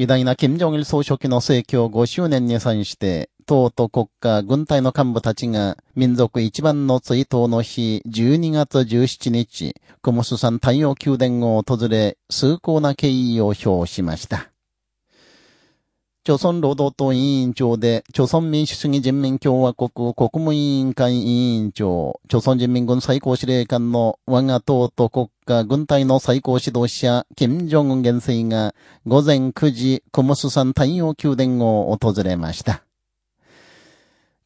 偉大な金正日総書記の成教5周年に際して、党と国家、軍隊の幹部たちが民族一番の追悼の日12月17日、クモス山太陽宮殿を訪れ、崇高な敬意を表しました。朝鮮労働党委員長で、朝鮮民主主義人民共和国国務委員会委員長、朝鮮人民軍最高司令官の我が党と国家軍隊の最高指導者、金正恩元帥が午前9時、クモス山太陽宮殿を訪れました。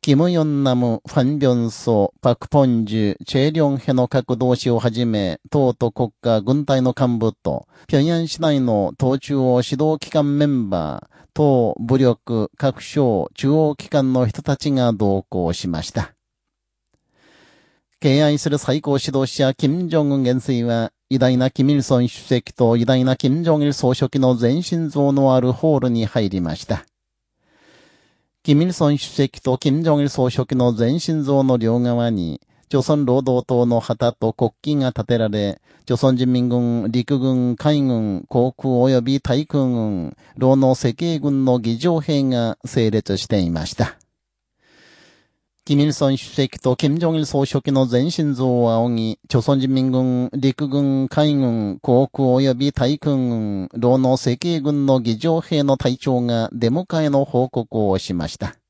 キム・ヨンナム、ファン・ビョンソ、パク・ポンジュ、チェ・リョンヘの各同志をはじめ、党と国家軍隊の幹部と、平壌市内の党中央指導機関メンバー、党、武力、各省、中央機関の人たちが同行しました。敬愛する最高指導者、金正恩元帥は、偉大なキミルソン主席と偉大な金正日総書記の全身像のあるホールに入りました。キミルソン主席と金正日総書記の全身像の両側に、朝鮮労働党の旗と国旗が立てられ、朝鮮人民軍、陸軍、海軍、航空及び対空軍、労農赤衛軍の議場兵が整列していました。キミルソン主席と金正日総書記の全身像を仰ぎ、朝鮮人民軍、陸軍、海軍、航空及び対空軍、労農赤衛軍の議場兵の隊長が出迎えの報告をしました。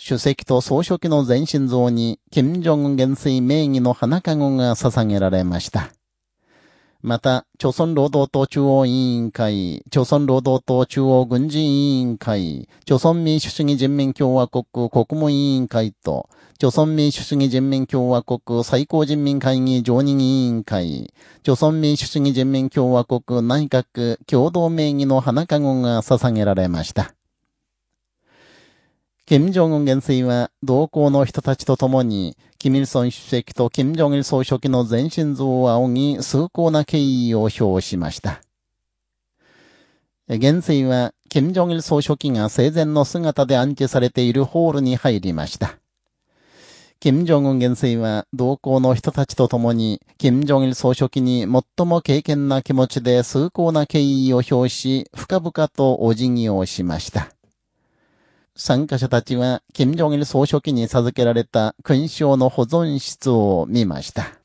主席と総書記の全身像に、金正恩元帥名義の花籠が捧げられました。また、朝鮮労働党中央委員会、朝鮮労働党中央軍事委員会、朝鮮民主主義人民共和国国務委員会と、朝鮮民主主義人民共和国最高人民会議常任委員会、朝鮮民主主義人民共和国内閣共同名義の花籠が捧げられました。金正恩元帥は同行の人たちと共に、キミルソン主席と金正日総書記の全身像を仰ぎ、崇高な敬意を表しました。元帥は、金正日総書記が生前の姿で安置されているホールに入りました。金正恩元帥は同行の人たちと共に、金正日総書記に最も敬虔な気持ちで崇高な敬意を表し、深々とお辞儀をしました。参加者たちは、金正日総書記に授けられた勲章の保存室を見ました。